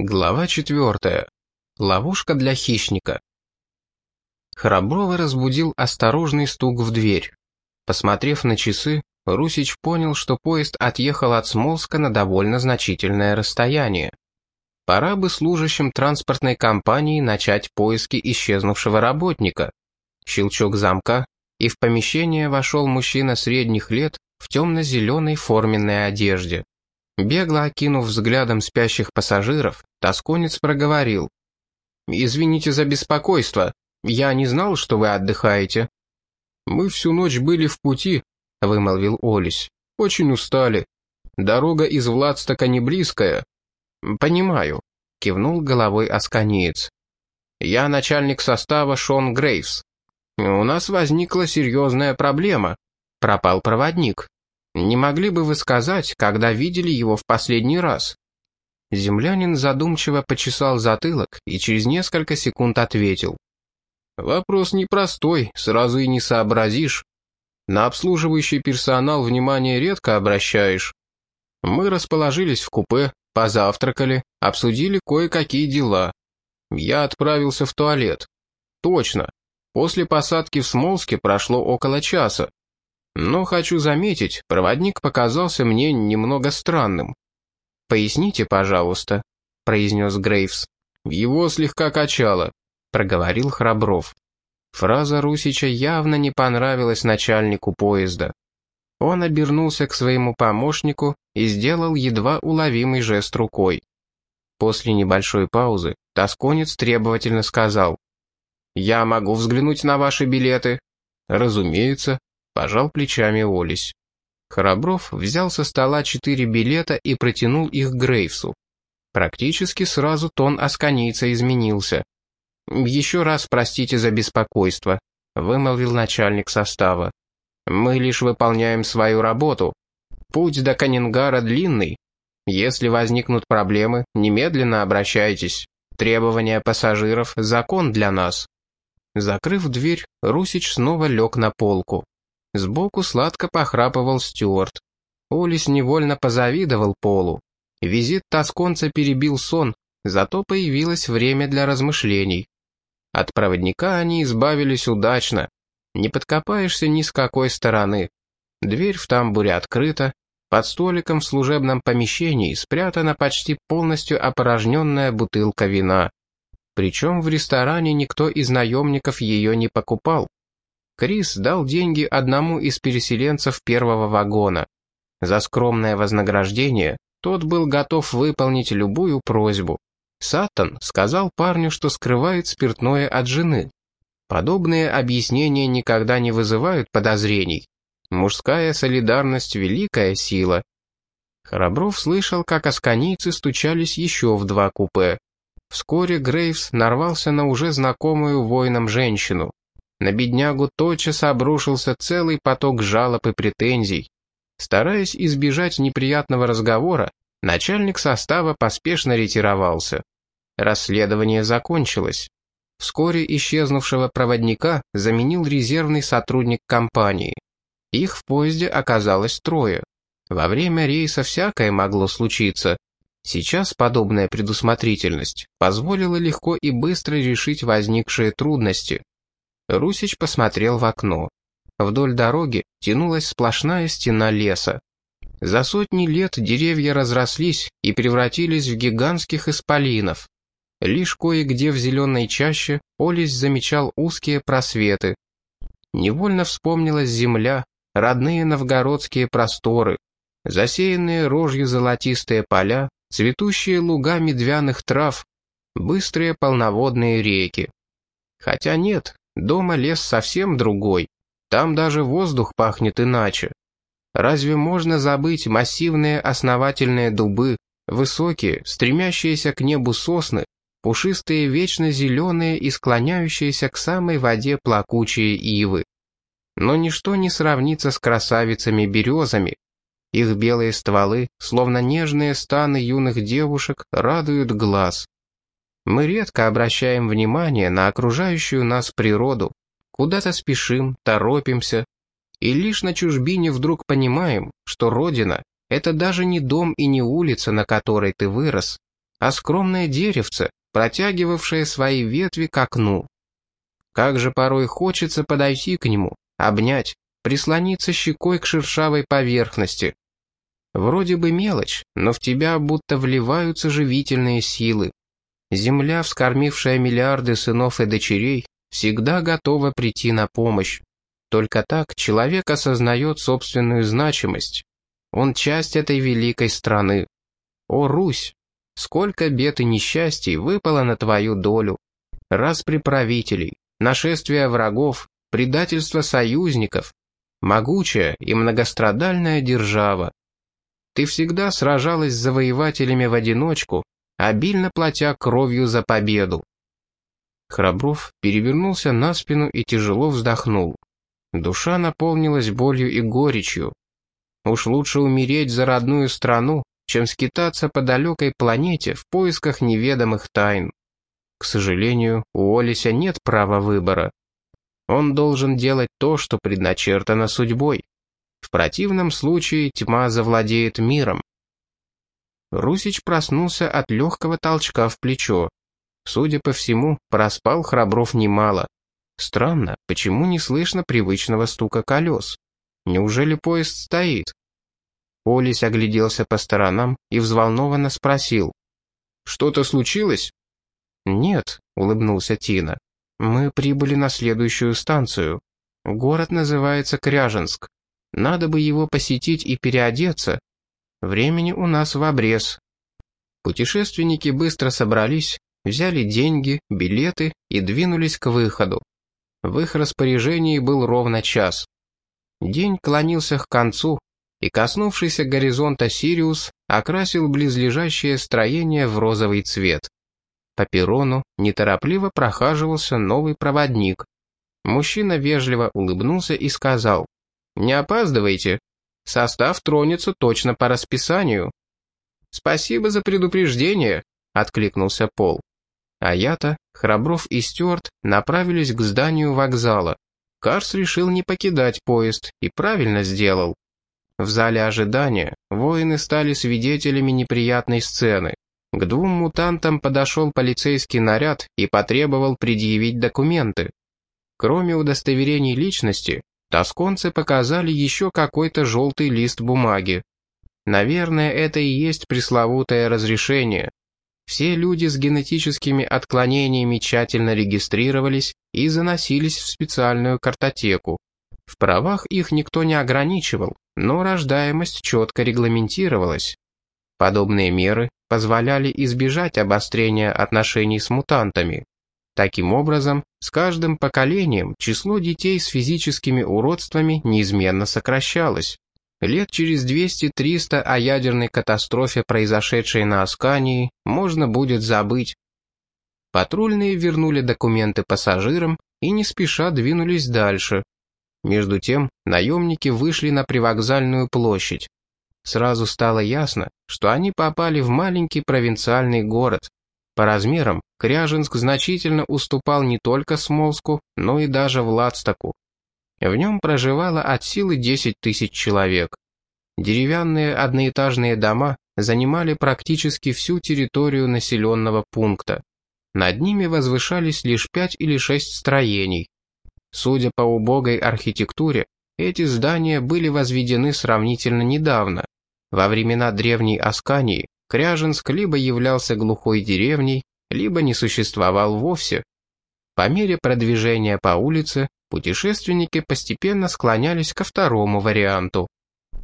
Глава четвертая. Ловушка для хищника. Храброва разбудил осторожный стук в дверь. Посмотрев на часы, Русич понял, что поезд отъехал от Смолска на довольно значительное расстояние. Пора бы служащим транспортной компании начать поиски исчезнувшего работника. Щелчок замка, и в помещение вошел мужчина средних лет в темно-зеленой форменной одежде. Бегло окинув взглядом спящих пассажиров, тосконец проговорил. «Извините за беспокойство. Я не знал, что вы отдыхаете». «Мы всю ночь были в пути», — вымолвил Олесь. «Очень устали. Дорога из Владстока не близкая». «Понимаю», — кивнул головой Асканиец. «Я начальник состава Шон Грейвс. У нас возникла серьезная проблема. Пропал проводник. Не могли бы вы сказать, когда видели его в последний раз?» Землянин задумчиво почесал затылок и через несколько секунд ответил. «Вопрос непростой, сразу и не сообразишь. На обслуживающий персонал внимание редко обращаешь. Мы расположились в купе, позавтракали, обсудили кое-какие дела. Я отправился в туалет. Точно. После посадки в Смолске прошло около часа. Но хочу заметить, проводник показался мне немного странным. «Поясните, пожалуйста», — произнес Грейвс. «Его слегка качало», — проговорил Храбров. Фраза Русича явно не понравилась начальнику поезда. Он обернулся к своему помощнику и сделал едва уловимый жест рукой. После небольшой паузы тосконец требовательно сказал. «Я могу взглянуть на ваши билеты?» «Разумеется», Пожал плечами Олесь. Храбров взял со стола четыре билета и протянул их Грейвсу. Практически сразу тон асканийца изменился. «Еще раз простите за беспокойство», — вымолвил начальник состава. «Мы лишь выполняем свою работу. Путь до Канингара длинный. Если возникнут проблемы, немедленно обращайтесь. Требования пассажиров — закон для нас». Закрыв дверь, Русич снова лег на полку. Сбоку сладко похрапывал Стюарт. Олис невольно позавидовал Полу. Визит тосконца перебил сон, зато появилось время для размышлений. От проводника они избавились удачно. Не подкопаешься ни с какой стороны. Дверь в тамбуре открыта, под столиком в служебном помещении спрятана почти полностью опорожненная бутылка вина. Причем в ресторане никто из наемников ее не покупал. Крис дал деньги одному из переселенцев первого вагона. За скромное вознаграждение тот был готов выполнить любую просьбу. Саттон сказал парню, что скрывает спиртное от жены. Подобные объяснения никогда не вызывают подозрений. Мужская солидарность — великая сила. Храбров слышал, как асканийцы стучались еще в два купе. Вскоре Грейвс нарвался на уже знакомую воинам женщину. На беднягу тотчас обрушился целый поток жалоб и претензий. Стараясь избежать неприятного разговора, начальник состава поспешно ретировался. Расследование закончилось. Вскоре исчезнувшего проводника заменил резервный сотрудник компании. Их в поезде оказалось трое. Во время рейса всякое могло случиться. Сейчас подобная предусмотрительность позволила легко и быстро решить возникшие трудности. Русич посмотрел в окно. Вдоль дороги тянулась сплошная стена леса. За сотни лет деревья разрослись и превратились в гигантских исполинов. Лишь кое-где в зеленой чаще Олесь замечал узкие просветы. Невольно вспомнилась земля, родные новгородские просторы, засеянные рожью золотистые поля, цветущие луга медвяных трав, быстрые полноводные реки. Хотя нет, Дома лес совсем другой. Там даже воздух пахнет иначе. Разве можно забыть массивные основательные дубы, высокие, стремящиеся к небу сосны, пушистые вечно зеленые и склоняющиеся к самой воде плакучие ивы? Но ничто не сравнится с красавицами-березами. Их белые стволы, словно нежные станы юных девушек, радуют глаз. Мы редко обращаем внимание на окружающую нас природу, куда-то спешим, торопимся, и лишь на чужбине вдруг понимаем, что Родина — это даже не дом и не улица, на которой ты вырос. а скромное деревце, протягивавшее свои ветви к окну. Как же порой хочется подойти к нему, обнять, прислониться щекой к шершавой поверхности. Вроде бы мелочь, но в тебя будто вливаются живительные силы. Земля, вскормившая миллиарды сынов и дочерей, всегда готова прийти на помощь. Только так человек осознает собственную значимость. Он часть этой великой страны. О, Русь! Сколько бед и несчастий выпало на твою долю. Распри правителей, нашествия врагов, предательство союзников, могучая и многострадальная держава. Ты всегда сражалась с завоевателями в одиночку, обильно платя кровью за победу. Храбров перевернулся на спину и тяжело вздохнул. Душа наполнилась болью и горечью. Уж лучше умереть за родную страну, чем скитаться по далекой планете в поисках неведомых тайн. К сожалению, у Олися нет права выбора. Он должен делать то, что предначертано судьбой. В противном случае тьма завладеет миром. Русич проснулся от легкого толчка в плечо. Судя по всему, проспал Храбров немало. Странно, почему не слышно привычного стука колес? Неужели поезд стоит? Олесь огляделся по сторонам и взволнованно спросил. «Что-то случилось?» «Нет», — улыбнулся Тина. «Мы прибыли на следующую станцию. Город называется Кряженск. Надо бы его посетить и переодеться. Времени у нас в обрез». Путешественники быстро собрались, взяли деньги, билеты и двинулись к выходу. В их распоряжении был ровно час. День клонился к концу, и, коснувшийся горизонта Сириус, окрасил близлежащее строение в розовый цвет. По перрону неторопливо прохаживался новый проводник. Мужчина вежливо улыбнулся и сказал, «Не опаздывайте, состав тронется точно по расписанию». «Спасибо за предупреждение», — откликнулся Пол. А я-то, Храбров и Стюарт направились к зданию вокзала. Карс решил не покидать поезд и правильно сделал. В зале ожидания воины стали свидетелями неприятной сцены. К двум мутантам подошел полицейский наряд и потребовал предъявить документы. Кроме удостоверений личности, тосконцы показали еще какой-то желтый лист бумаги. Наверное, это и есть пресловутое разрешение. Все люди с генетическими отклонениями тщательно регистрировались и заносились в специальную картотеку. В правах их никто не ограничивал, но рождаемость четко регламентировалась. Подобные меры позволяли избежать обострения отношений с мутантами. Таким образом, с каждым поколением число детей с физическими уродствами неизменно сокращалось. Лет через 200-300 о ядерной катастрофе, произошедшей на Аскании, можно будет забыть. Патрульные вернули документы пассажирам и не спеша двинулись дальше, между тем, наемники вышли на привокзальную площадь. Сразу стало ясно, что они попали в маленький провинциальный город. По размерам Кряжинск значительно уступал не только Смолску, но и даже Владстоку. В нем проживало от силы 10 тысяч человек. Деревянные одноэтажные дома занимали практически всю территорию населенного пункта. Над ними возвышались лишь пять или шесть строений, Судя по убогой архитектуре, эти здания были возведены сравнительно недавно. Во времена древней Аскании Кряженск либо являлся глухой деревней, либо не существовал вовсе. По мере продвижения по улице путешественники постепенно склонялись ко второму варианту.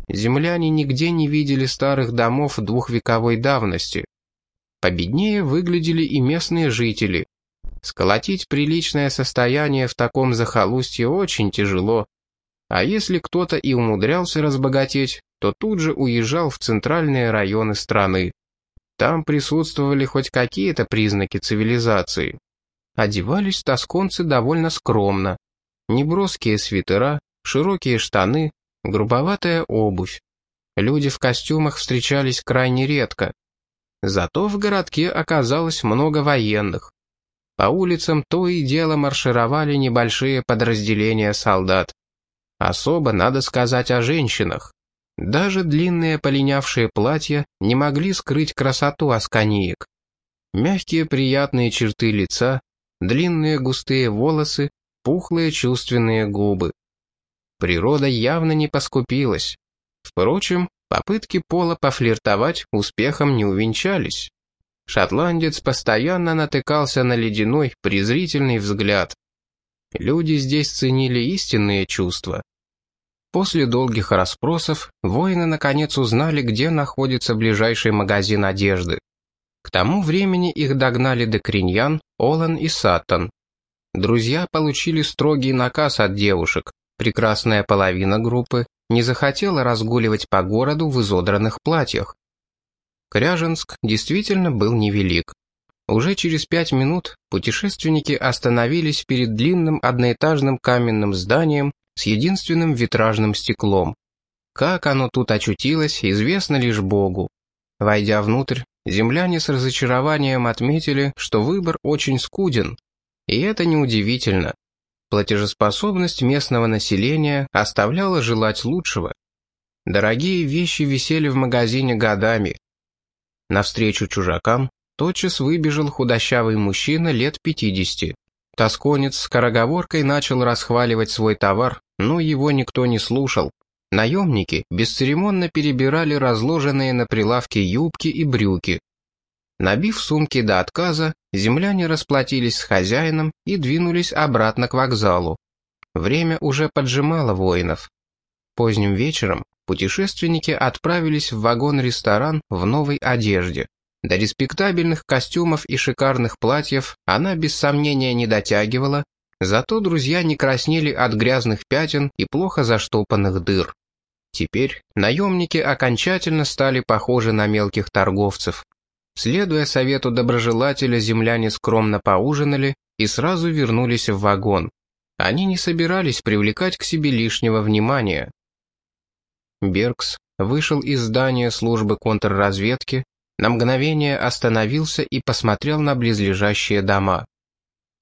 Земляне нигде не видели старых домов двухвековой давности. Победнее выглядели и местные жители, Сколотить приличное состояние в таком захолустье очень тяжело. А если кто-то и умудрялся разбогатеть, то тут же уезжал в центральные районы страны. Там присутствовали хоть какие-то признаки цивилизации. Одевались тосконцы довольно скромно. Неброские свитера, широкие штаны, грубоватая обувь. Люди в костюмах встречались крайне редко. Зато в городке оказалось много военных. По улицам то и дело маршировали небольшие подразделения солдат. Особо надо сказать о женщинах. Даже длинные полинявшие платья не могли скрыть красоту асканиек. Мягкие приятные черты лица, длинные густые волосы, пухлые чувственные губы. Природа явно не поскупилась. Впрочем, попытки Пола пофлиртовать успехом не увенчались. Шотландец постоянно натыкался на ледяной, презрительный взгляд. Люди здесь ценили истинные чувства. После долгих расспросов воины наконец узнали, где находится ближайший магазин одежды. К тому времени их догнали Декриньян, Олан и Саттон. Друзья получили строгий наказ от девушек. Прекрасная половина группы не захотела разгуливать по городу в изодранных платьях. Кряженск действительно был невелик. Уже через пять минут путешественники остановились перед длинным одноэтажным каменным зданием с единственным витражным стеклом. Как оно тут очутилось, известно лишь Богу. Войдя внутрь, земляне с разочарованием отметили, что выбор очень скуден. И это неудивительно. Платежеспособность местного населения оставляла желать лучшего. Дорогие вещи висели в магазине годами. Навстречу чужакам тотчас выбежал худощавый мужчина лет 50. Тосконец с короговоркой начал расхваливать свой товар, но его никто не слушал. Наемники бесцеремонно перебирали разложенные на прилавке юбки и брюки. Набив сумки до отказа, земляне расплатились с хозяином и двинулись обратно к вокзалу. Время уже поджимало воинов. Поздним вечером путешественники отправились в вагон-ресторан в новой одежде. До респектабельных костюмов и шикарных платьев она без сомнения не дотягивала, зато друзья не краснели от грязных пятен и плохо заштопанных дыр. Теперь наемники окончательно стали похожи на мелких торговцев. Следуя совету доброжелателя, земляне скромно поужинали и сразу вернулись в вагон. Они не собирались привлекать к себе лишнего внимания. Беркс вышел из здания службы контрразведки, на мгновение остановился и посмотрел на близлежащие дома.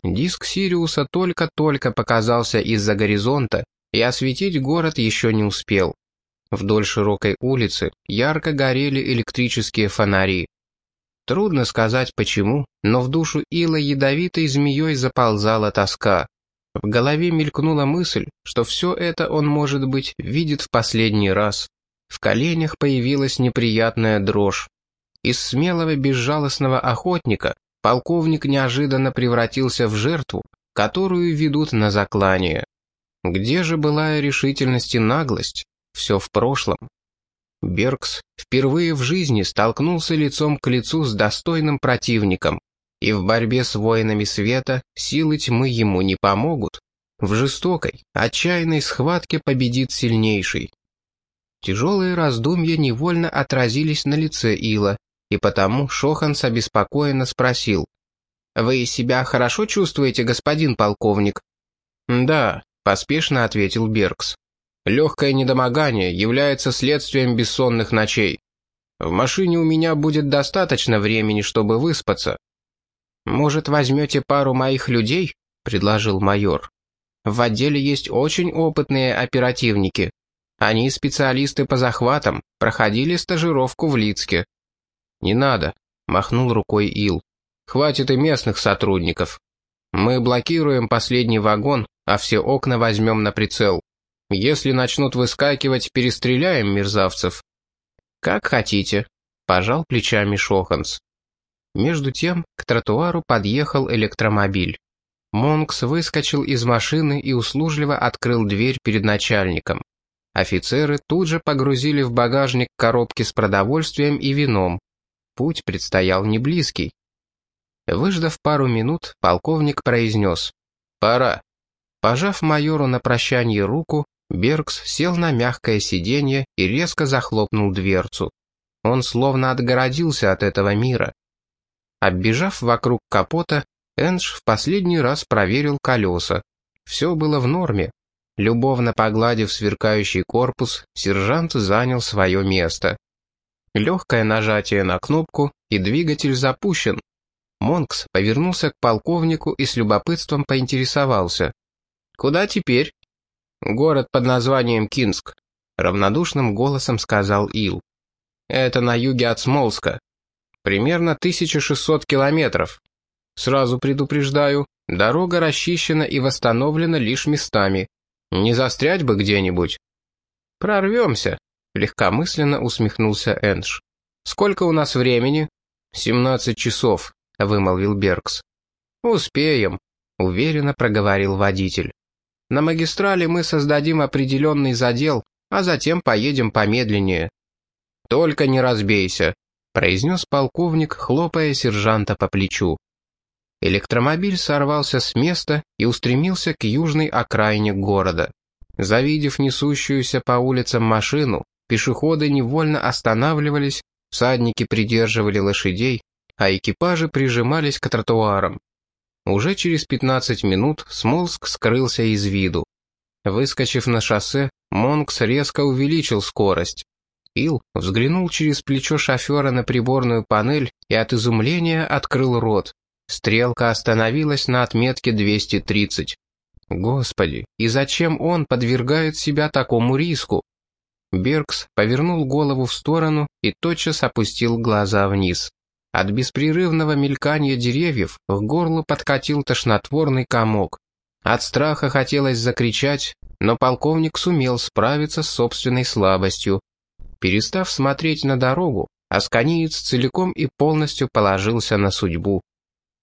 Диск Сириуса только-только показался из-за горизонта, и осветить город еще не успел. Вдоль широкой улицы ярко горели электрические фонари. Трудно сказать почему, но в душу Ила ядовитой змеей заползала тоска. В голове мелькнула мысль, что все это он, может быть, видит в последний раз. В коленях появилась неприятная дрожь. Из смелого безжалостного охотника полковник неожиданно превратился в жертву, которую ведут на заклание. Где же была решительность и наглость? Все в прошлом. Беркс впервые в жизни столкнулся лицом к лицу с достойным противником, и в борьбе с воинами света силы тьмы ему не помогут. В жестокой, отчаянной схватке победит сильнейший. Тяжелые раздумья невольно отразились на лице Ила, и потому Шоханс обеспокоенно спросил. «Вы себя хорошо чувствуете, господин полковник?» «Да», — поспешно ответил Беркс. Легкое недомогание является следствием бессонных ночей. В машине у меня будет достаточно времени, чтобы выспаться. «Может, возьмете пару моих людей?» — предложил майор. «В отделе есть очень опытные оперативники. Они специалисты по захватам, проходили стажировку в Лицке». «Не надо», — махнул рукой Ил. «Хватит и местных сотрудников. Мы блокируем последний вагон, а все окна возьмем на прицел. Если начнут выскакивать, перестреляем мерзавцев». «Как хотите», — пожал плечами Шоханс. Между тем к тротуару подъехал электромобиль. Монкс выскочил из машины и услужливо открыл дверь перед начальником. Офицеры тут же погрузили в багажник коробки с продовольствием и вином. Путь предстоял не близкий. Выждав пару минут, полковник произнес «Пора». Пожав майору на прощание руку, Беркс сел на мягкое сиденье и резко захлопнул дверцу. Он словно отгородился от этого мира. Оббежав вокруг капота, Эндж в последний раз проверил колеса. Все было в норме. Любовно погладив сверкающий корпус, сержант занял свое место. Легкое нажатие на кнопку, и двигатель запущен. Монкс повернулся к полковнику и с любопытством поинтересовался. «Куда теперь?» «Город под названием Кинск», — равнодушным голосом сказал Ил. «Это на юге от Смолска. Примерно 1600 километров. Сразу предупреждаю, дорога расчищена и восстановлена лишь местами. Не застрять бы где-нибудь. Прорвемся, легкомысленно усмехнулся Эндж. Сколько у нас времени? Семнадцать часов, вымолвил Беркс. Успеем, уверенно проговорил водитель. На магистрали мы создадим определенный задел, а затем поедем помедленнее. Только не разбейся, произнес полковник, хлопая сержанта по плечу. Электромобиль сорвался с места и устремился к южной окраине города. Завидев несущуюся по улицам машину, пешеходы невольно останавливались, всадники придерживали лошадей, а экипажи прижимались к тротуарам. Уже через 15 минут Смолск скрылся из виду. Выскочив на шоссе, Монкс резко увеличил скорость. Ил взглянул через плечо шофера на приборную панель и от изумления открыл рот. Стрелка остановилась на отметке 230. Господи, и зачем он подвергает себя такому риску? Беркс повернул голову в сторону и тотчас опустил глаза вниз. От беспрерывного мелькания деревьев к горлу подкатил тошнотворный комок. От страха хотелось закричать, но полковник сумел справиться с собственной слабостью. Перестав смотреть на дорогу, Асканиец целиком и полностью положился на судьбу.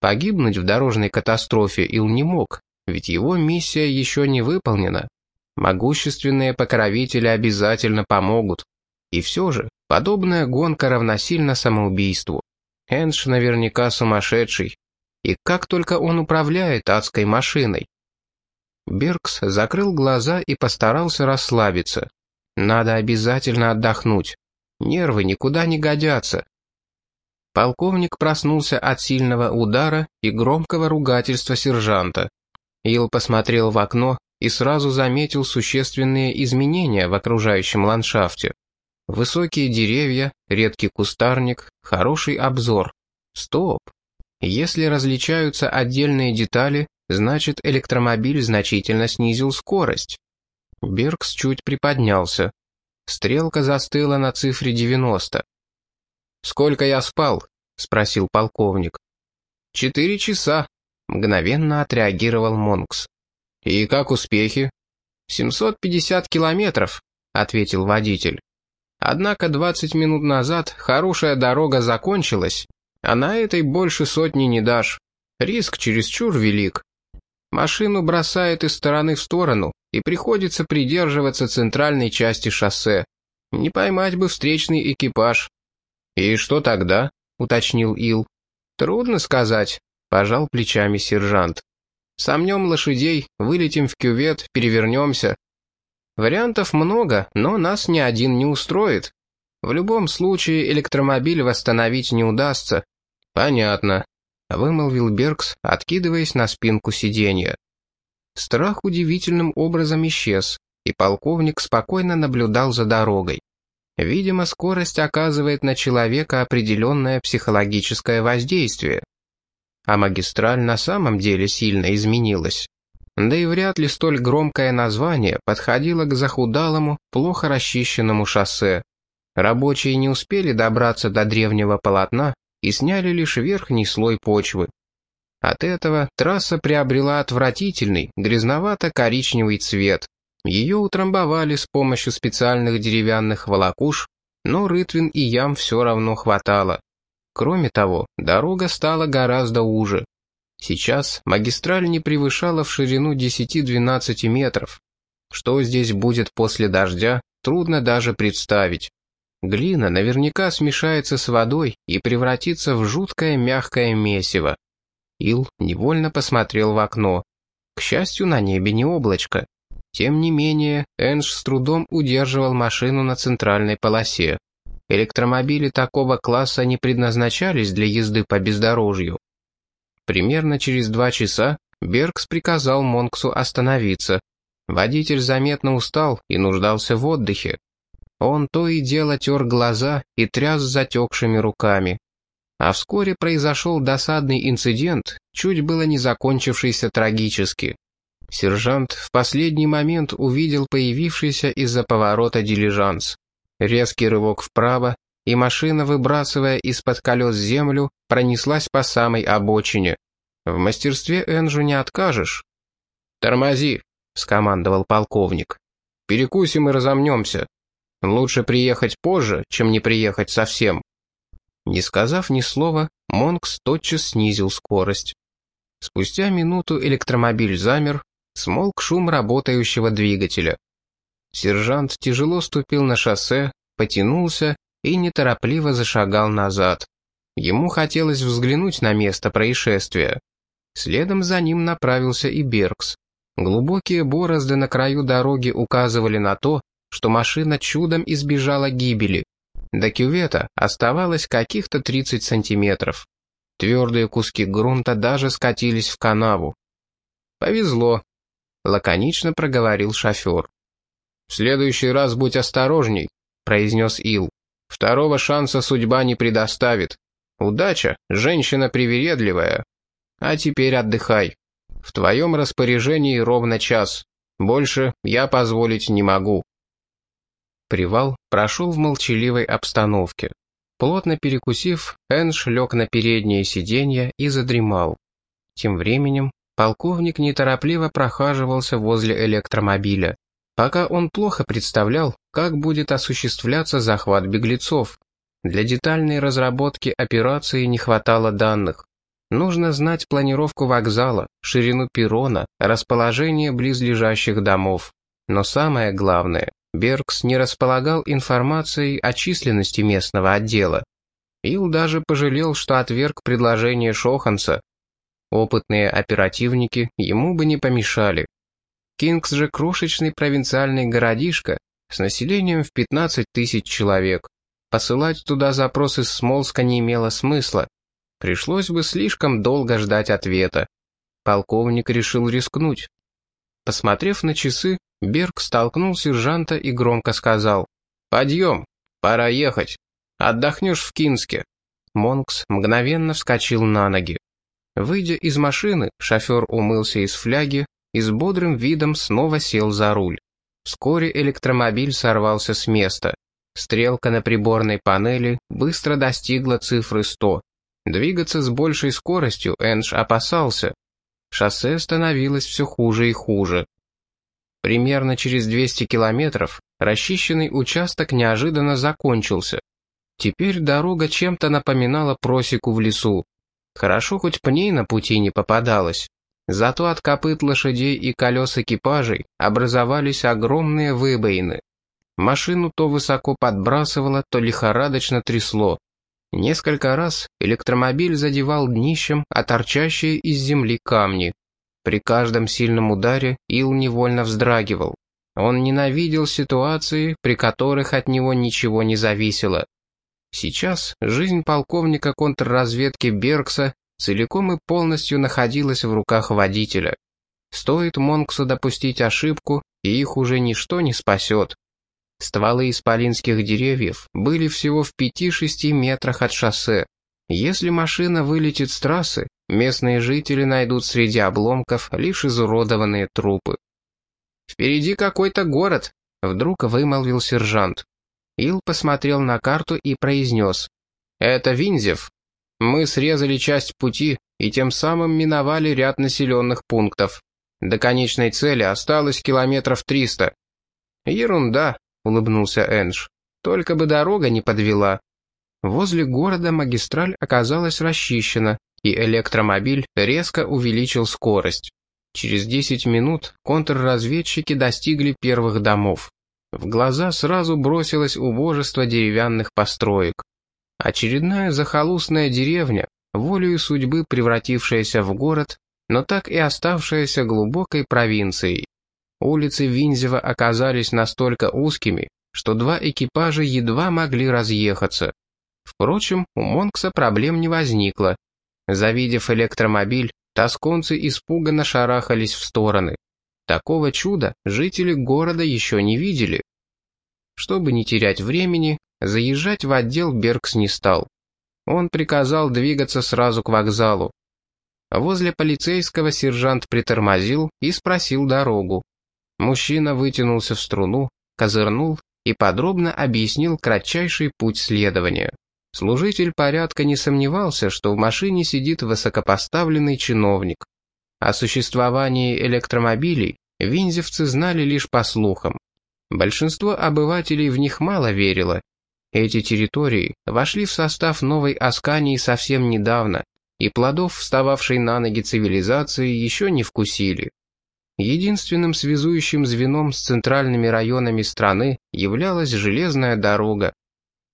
Погибнуть в дорожной катастрофе Ил не мог, ведь его миссия еще не выполнена. Могущественные покровители обязательно помогут. И все же, подобная гонка равносильна самоубийству. Эндж наверняка сумасшедший. И как только он управляет адской машиной? Беркс закрыл глаза и постарался расслабиться. Надо обязательно отдохнуть. Нервы никуда не годятся. Полковник проснулся от сильного удара и громкого ругательства сержанта. Ил посмотрел в окно и сразу заметил существенные изменения в окружающем ландшафте. Высокие деревья, редкий кустарник, хороший обзор. Стоп! Если различаются отдельные детали, значит электромобиль значительно снизил скорость. Беркс чуть приподнялся. Стрелка застыла на цифре 90. «Сколько я спал?» — спросил полковник. «Четыре часа», — мгновенно отреагировал Монкс. «И как успехи?» «750 километров», — ответил водитель. «Однако 20 минут назад хорошая дорога закончилась, а на этой больше сотни не дашь. Риск чересчур велик. Машину бросает из стороны в сторону, и приходится придерживаться центральной части шоссе. Не поймать бы встречный экипаж. «И что тогда?» — уточнил Ил. «Трудно сказать», — пожал плечами сержант. «Сомнем лошадей, вылетим в кювет, перевернемся. Вариантов много, но нас ни один не устроит. В любом случае электромобиль восстановить не удастся». «Понятно», — вымолвил Беркс, откидываясь на спинку сиденья. Страх удивительным образом исчез, и полковник спокойно наблюдал за дорогой. Видимо, скорость оказывает на человека определенное психологическое воздействие. А магистраль на самом деле сильно изменилась. Да и вряд ли столь громкое название подходило к захудалому, плохо расчищенному шоссе. Рабочие не успели добраться до древнего полотна и сняли лишь верхний слой почвы. От этого трасса приобрела отвратительный, грязновато-коричневый цвет, ее утрамбовали с помощью специальных деревянных волокуш, но рытвин и ям все равно хватало. Кроме того, дорога стала гораздо уже. Сейчас магистраль не превышала в ширину 10-12 метров. Что здесь будет после дождя, трудно даже представить. Глина наверняка смешается с водой и превратится в жуткое мягкое месиво. Ил невольно посмотрел в окно. К счастью, на небе не облачко. Тем не менее, Эндж с трудом удерживал машину на центральной полосе. Электромобили такого класса не предназначались для езды по бездорожью. Примерно через два часа Беркс приказал Монксу остановиться. Водитель заметно устал и нуждался в отдыхе. Он то и дело тер глаза и тряс затекшими руками. А вскоре произошел досадный инцидент, чуть было не закончившийся трагически. Сержант в последний момент увидел появившийся из-за поворота дилижанс. Резкий рывок вправо, и машина, выбрасывая из-под колес землю, пронеслась по самой обочине. В мастерстве Энжу не откажешь. «Тормози», — скомандовал полковник. «Перекусим и разомнемся. Лучше приехать позже, чем не приехать совсем». Не сказав ни слова, Монкс тотчас снизил скорость. Спустя минуту электромобиль замер, смолк шум работающего двигателя. Сержант тяжело ступил на шоссе, потянулся и неторопливо зашагал назад. Ему хотелось взглянуть на место происшествия. Следом за ним направился и Беркс. Глубокие борозды на краю дороги указывали на то, что машина чудом избежала гибели. До кювета оставалось каких-то 30 сантиметров. Твердые куски грунта даже скатились в канаву. «Повезло», — лаконично проговорил шофер. «В следующий раз будь осторожней», — произнес Ил. «Второго шанса судьба не предоставит. Удача — женщина привередливая. А теперь отдыхай. В твоем распоряжении ровно час. Больше я позволить не могу». Привал прошел в молчаливой обстановке. Плотно перекусив, Энш лег на переднее сиденье и задремал. Тем временем полковник неторопливо прохаживался возле электромобиля. Пока он плохо представлял, как будет осуществляться захват беглецов. Для детальной разработки операции не хватало данных. Нужно знать планировку вокзала, ширину перрона, расположение близлежащих домов. Но самое главное, Беркс не располагал информацией о численности местного отдела. Ил даже пожалел, что отверг предложение Шоханса. Опытные оперативники ему бы не помешали. Кингс же крошечный провинциальный городишко с населением в 15 тысяч человек. Посылать туда запрос из Смолска не имело смысла. Пришлось бы слишком долго ждать ответа. Полковник решил рискнуть. Посмотрев на часы, Берг столкнул сержанта и громко сказал. «Подъем, пора ехать. Отдохнешь в Кинске». Монкс мгновенно вскочил на ноги. Выйдя из машины, шофер умылся из фляги и с бодрым видом снова сел за руль. Вскоре электромобиль сорвался с места. Стрелка на приборной панели быстро достигла цифры 100. Двигаться с большей скоростью Эндж опасался. Шоссе становилось все хуже и хуже. Примерно через 200 километров расчищенный участок неожиданно закончился. Теперь дорога чем-то напоминала просеку в лесу. Хорошо, хоть пней на пути не попадалось. Зато от копыт лошадей и колес экипажей образовались огромные выбоины. Машину то высоко подбрасывало, то лихорадочно трясло. Несколько раз электромобиль задевал днищем, а торчащие из земли камни. При каждом сильном ударе Ил невольно вздрагивал. Он ненавидел ситуации, при которых от него ничего не зависело. Сейчас жизнь полковника контрразведки Бергса целиком и полностью находилась в руках водителя. Стоит Монксу допустить ошибку, и их уже ничто не спасет. Стволы исполинских деревьев были всего в 5-6 метрах от шоссе. Если машина вылетит с трассы, местные жители найдут среди обломков лишь изуродованные трупы. «Впереди какой-то город», — вдруг вымолвил сержант. Ил посмотрел на карту и произнес. «Это Винзев. Мы срезали часть пути и тем самым миновали ряд населенных пунктов. До конечной цели осталось километров триста». «Ерунда», — улыбнулся Эндж. «Только бы дорога не подвела». Возле города магистраль оказалась расчищена, и электромобиль резко увеличил скорость. Через 10 минут контрразведчики достигли первых домов. В глаза сразу бросилось убожество деревянных построек. Очередная захолустная деревня, волею судьбы превратившаяся в город, но так и оставшаяся глубокой провинцией. Улицы Винзева оказались настолько узкими, что два экипажа едва могли разъехаться. Впрочем, у Монкса проблем не возникло. Завидев электромобиль, тосконцы испуганно шарахались в стороны. Такого чуда жители города еще не видели. Чтобы не терять времени, заезжать в отдел Беркс не стал. Он приказал двигаться сразу к вокзалу. Возле полицейского сержант притормозил и спросил дорогу. Мужчина вытянулся в струну, козырнул и подробно объяснил кратчайший путь следования. Служитель порядка не сомневался, что в машине сидит высокопоставленный чиновник. О существовании электромобилей винзевцы знали лишь по слухам. Большинство обывателей в них мало верило. Эти территории вошли в состав новой Аскании совсем недавно, и плодов встававшей на ноги цивилизации еще не вкусили. Единственным связующим звеном с центральными районами страны являлась железная дорога.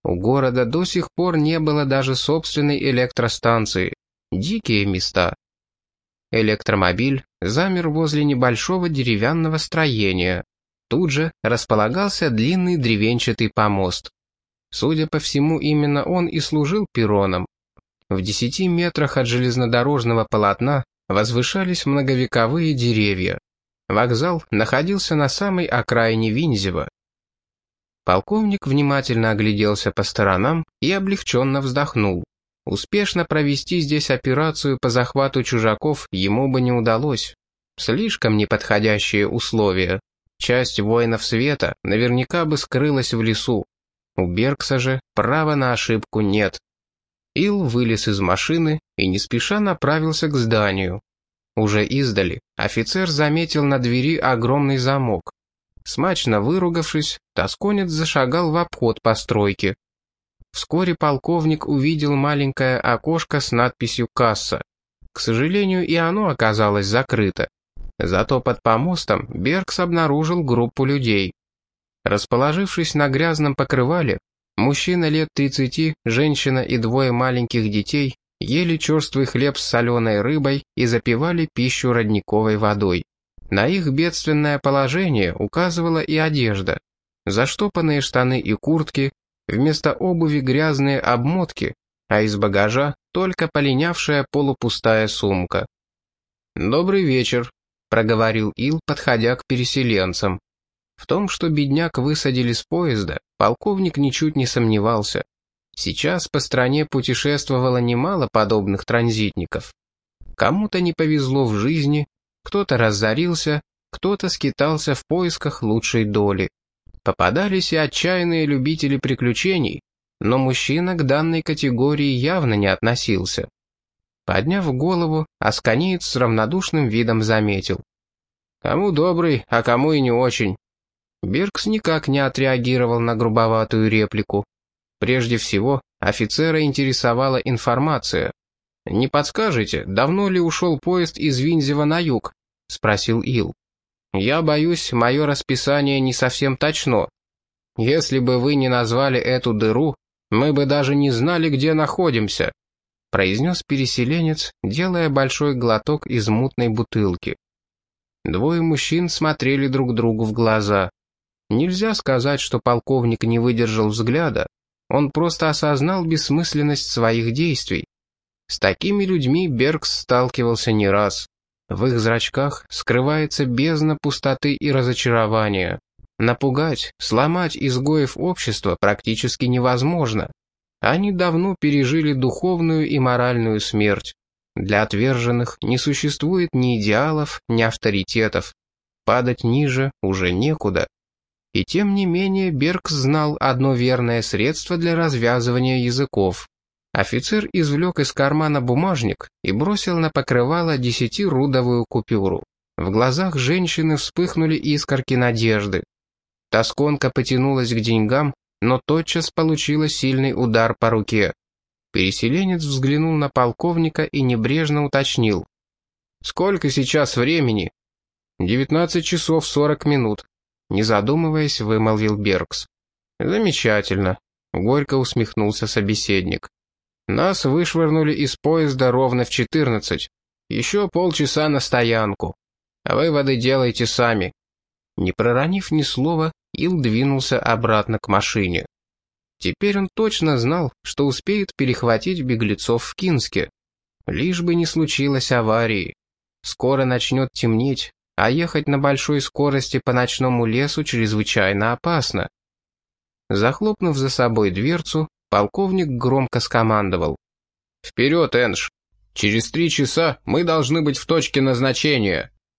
У города до сих пор не было даже собственной электростанции. Дикие места. Электромобиль замер возле небольшого деревянного строения. Тут же располагался длинный древенчатый помост. Судя по всему, именно он и служил перроном. В десяти метрах от железнодорожного полотна возвышались многовековые деревья. Вокзал находился на самой окраине Винзева. Полковник внимательно огляделся по сторонам и облегченно вздохнул. Успешно провести здесь операцию по захвату чужаков ему бы не удалось. Слишком неподходящие условия. Часть воинов света наверняка бы скрылась в лесу. У Беркса же права на ошибку нет. Ил вылез из машины и не спеша направился к зданию. Уже издали офицер заметил на двери огромный замок. Смачно выругавшись, тосконец зашагал в обход постройки. Вскоре полковник увидел маленькое окошко с надписью «Касса». К сожалению, и оно оказалось закрыто. Зато под помостом Беркс обнаружил группу людей. Расположившись на грязном покрывале, мужчина лет 30, женщина и двое маленьких детей ели черствый хлеб с соленой рыбой и запивали пищу родниковой водой. На их бедственное положение указывала и одежда. Заштопанные штаны и куртки, Вместо обуви грязные обмотки, а из багажа только полинявшая полупустая сумка. «Добрый вечер», — проговорил Ил, подходя к переселенцам. В том, что бедняк высадили с поезда, полковник ничуть не сомневался. Сейчас по стране путешествовало немало подобных транзитников. Кому-то не повезло в жизни, кто-то разорился, кто-то скитался в поисках лучшей доли. Попадались и отчаянные любители приключений, но мужчина к данной категории явно не относился. Подняв голову, Асканиец с равнодушным видом заметил. Кому добрый, а кому и не очень. Биркс никак не отреагировал на грубоватую реплику. Прежде всего, офицера интересовала информация. «Не подскажете, давно ли ушел поезд из Винзева на юг?» — спросил Ил. Я боюсь, мое расписание не совсем точно. Если бы вы не назвали эту дыру, мы бы даже не знали, где находимся», произнес переселенец, делая большой глоток из мутной бутылки. Двое мужчин смотрели друг другу в глаза. Нельзя сказать, что полковник не выдержал взгляда, он просто осознал бессмысленность своих действий. С такими людьми Бергс сталкивался не раз. В их зрачках скрывается бездна пустоты и разочарования. Напугать, сломать изгоев общества практически невозможно. Они давно пережили духовную и моральную смерть. Для отверженных не существует ни идеалов, ни авторитетов. Падать ниже уже некуда. И тем не менее Беркс знал одно верное средство для развязывания языков. Офицер извлек из кармана бумажник и бросил на покрывало десятирудовую купюру. В глазах женщины вспыхнули искорки надежды. Тосконка потянулась к деньгам, но тотчас получила сильный удар по руке. Переселенец взглянул на полковника и небрежно уточнил. «Сколько сейчас времени?» «Девятнадцать часов сорок минут», — не задумываясь, вымолвил Беркс. «Замечательно», — горько усмехнулся собеседник. Нас вышвырнули из поезда ровно в 14. Еще полчаса на стоянку. А выводы делайте сами». Не проронив ни слова, Ил двинулся обратно к машине. Теперь он точно знал, что успеет перехватить беглецов в Кинске. Лишь бы не случилось аварии. Скоро начнет темнеть, а ехать на большой скорости по ночному лесу чрезвычайно опасно. Захлопнув за собой дверцу, Полковник громко скомандовал. «Вперед, Энж! Через три часа мы должны быть в точке назначения!»